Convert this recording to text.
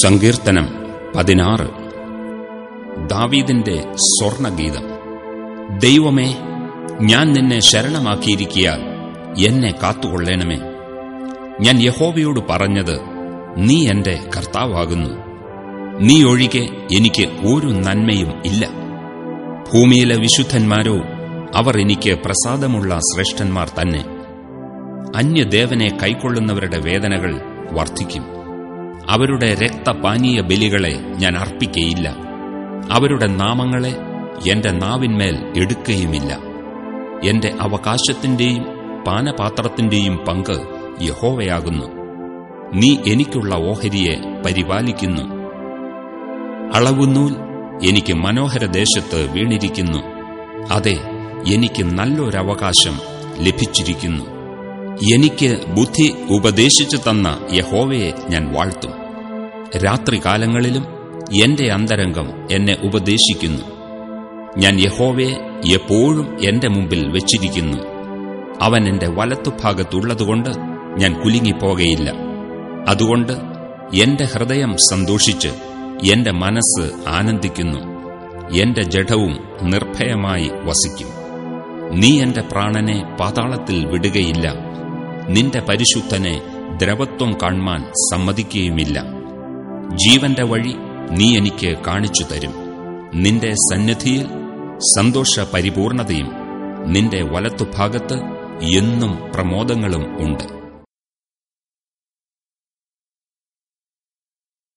സങ്കീർത്തനം പതിനാറ്. ദാവീദിന്റെ സ്വർണഗീതം. ദൈവമേ ഞാൻ നിന്നെ ശരണമാക്കിയിരിക്കിയാൽ എന്നെ കാത്തുകൊള്ളേണമേ. ഞാൻ യഹോവയോട് പറഞ്ഞത് നീ എന്റെ കർത്താവാകുന്നു. നീ ഒഴികെ എനിക്ക് ഒരു നന്മയും ഇല്ല. ഭൂമിയിലെ വിശുദ്ധന്മാരോ അവർ എനിക്ക് പ്രസാദമുള്ള ശ്രേഷ്ഠന്മാർ തന്നെ. അന്യദേവനെ കൈക്കൊള്ളുന്നവരുടെ വേദനകൾ വർദ്ധിക്കും. അവരുടെ രക്തപാനീയ ബലികളെ ഞാൻ അർപ്പിക്കയില്ല. അവരുടെ നാമങ്ങളെ എന്റെ നാവിന്മേൽ എടുക്കുകയുമില്ല എന്റെ അവകാശത്തിന്റെയും പാനപാത്രത്തിന്റെയും പങ്ക് യഹോവയാകുന്നു. നീ എനിക്കുള്ള ഓഹരിയെ പരിപാലിക്കുന്നു. അളവുനൂൽ എനിക്ക് മനോഹര ദേശത്ത് വീണിരിക്കുന്നു. അതെ എനിക്ക് നല്ലൊരവകാശം ലഭിച്ചിരിക്കുന്നു. എനിക്ക് ബുദ്ധി ഉപദേശിച്ചു തന്ന യഹോവയെ ഞാൻ വാഴ്ത്തും. രാത്രികാലങ്ങളിലും എന്റെ അന്തരംഗം എന്നെ ഉപദേശിക്കുന്നു. ഞാൻ യഹോവയെ എപ്പോഴും എന്റെ മുമ്പിൽ വെച്ചിരിക്കുന്നു. അവൻ എന്റെ വലത്തുഭാഗത്തുള്ളതുകൊണ്ട് ഞാൻ കുലുങ്ങിപ്പോകയില്ല. അതുകൊണ്ട് എന്റെ ഹൃദയം സന്തോഷിച്ച് എന്റെ മനസ്സ് ആനന്ദിക്കുന്നു. എന്റെ ജഡവും നിർഭയമായി വസിക്കും. നീ എന്റെ പ്രാണനെ പാതാളത്തിൽ വിടുകയില്ല. നിന്റെ പരിശുദ്ധനെ ദ്രവത്വം കാൺമാൻ സമ്മതിക്കുകയുമില്ല. ജീവന്റെ വഴി നീ എനിക്ക് കാണിച്ചു തരും. നിന്റെ സന്നിധിയിൽ സന്തോഷ പരിപൂർണതയും നിന്റെ വലത്തുഭാഗത്ത് എന്നും പ്രമോദങ്ങളും ഉണ്ട്.